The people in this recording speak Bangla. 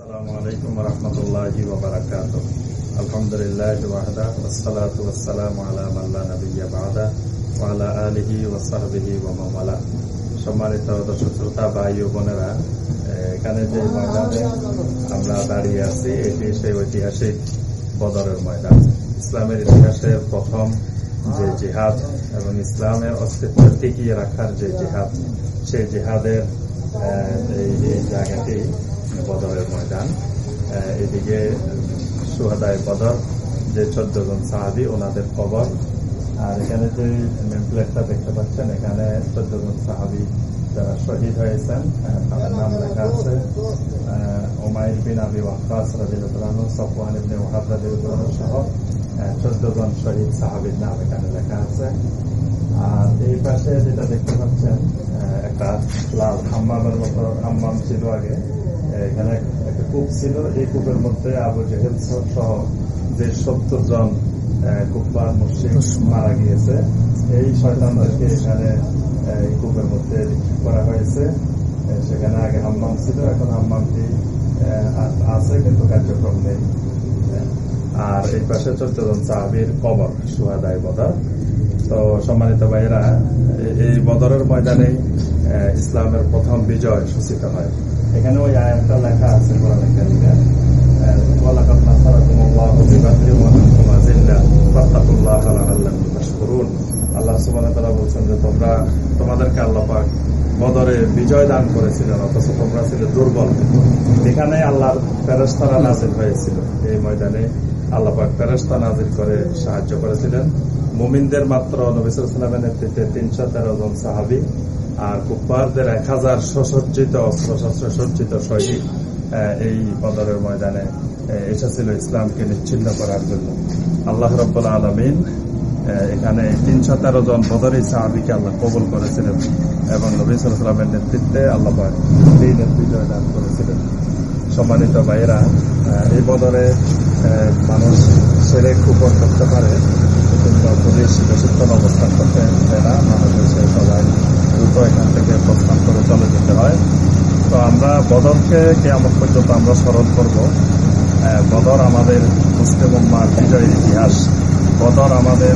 السلام عليكم ورحمة الله وبركاته الحمد لله وحده والصلاة والسلام على من لا نبي بعده وعلى آله وصحبه ومن والاه সম্মানিত দর্শক শ্রোতা ভাই ও বোনেরা এখানে যে ময়দানে আমরা দাঁড়িয়ে আছি এটি সেই ঐতিহাসিক বদরের ময়দান ইসলামের ইতিহাসের প্রথম যে জিহাদ এবং ইসলামের অস্তিত্ব টিকিয়ে রাখার যে জিহাদ সেই জিহাদের আহ, এই এই জায়গাটি বদরের ময়দান। এদিকে সুহাদায় বদর, যে চোদ্দ জন সাহাবি, ওনাদের কবর। আর এখানে যে নেমপ্লেটটা দেখতে পাচ্ছেন, এখানে চোদ্দ জন সাহাবি যারা শহীদ হয়েছেন তাদের নাম লেখা আছে ওমাইর বিন আবি ওয়াক্কাস রাদিয়াল্লাহু সফওয়ান ইবনে ওয়াহাব রাদিয়াল্লাহু সহ চোদ্দ জন শহীদ সাহাবির নাম এখানে লেখা আছে। আর এই পাশে যেটা দেখতে পাচ্ছেন একটা লাল হাম্মামের মতো হাম্মাম ছিল আগে। এখানে একটা কূপ ছিল। এই কূপের মধ্যে আবু জেহেল সহ যে সত্তর জন কুফার মুসলিম মারা গিয়েছে। এই শয়তানদেরকে এখানে এই কূপের মধ্যে নিক্ষেপ করা হয়েছে। সেখানে আগে হাম্মাম ছিল এখন হাম্মামটি আছে কিন্তু কার্যক্রম নেই। আর এই পাশে চোদ্দ জন সাহাবির কবর সুহাদায় বদর। তো সম্মানিত ভাইয়েরা এই বদরের ময়দানে ইসলামের প্রথম বিজয় সূচিত হয়। এখানে ওই আয়াতটা লেখা আছে কোরআন কারিমে। ওয়ালাকাদ নাসারাকুমুল্লাহু বিবাদরি ওয়া আনতুম আযিল্লা ফাত্তাকুল্লাহা লাআল্লাকুম তাশকুরুন। আল্লাহ সুবহানাহু ওয়া তাআলা বলছেন যে, তোমরা, তোমাদেরকে আল্লাহ পাক বদরে বিজয় দান করেছিলেন, অথচ তোমরা ছিলে দুর্বল। এখানে আল্লাহর ফেরেশতারা নাজিল হয়েছিল। এই ময়দানে আল্লাহ পাক ফেরেশতা নাজিল করে সাহায্য করেছিলেন। মুমিনদের মাত্র নবিসামের নেতৃত্বে তিনশো তেরো জন সাহাবি আর কুপ্পারদের এক হাজার সসজ্জিত অস্ত্র শস্ত্র সজ্জিত শহীদ এই বদরের ময়দানে এসেছিল ইসলামকে নিচ্ছিন্ন করার জন্য। আল্লাহ রব্বুল আলমিন এখানে তিনশো তেরো জন বদরি সাহাবিকে আল্লাহ কবুল করেছিলেন এবং নবী সালামের নেতৃত্বে আল্লাহ বিজয় দান করেছিলেন। সম্মানিত ভাইয়েরা এই বদরে মানুষ সেরে কুপন করতে পারে, কিন্তু পুলিশ বেশিক্ষণ অবস্থান করতে দেয় না। মানুষ এসে সবাই দ্রুত এখান থেকে প্রস্থান করে চলে যেতে হয়। তো আমরা বদরকে আমার পর্যন্ত আমরা স্মরণ করব। বদর আমাদের মুসলিম উম্মার বিজয়ের ইতিহাস। বদর আমাদের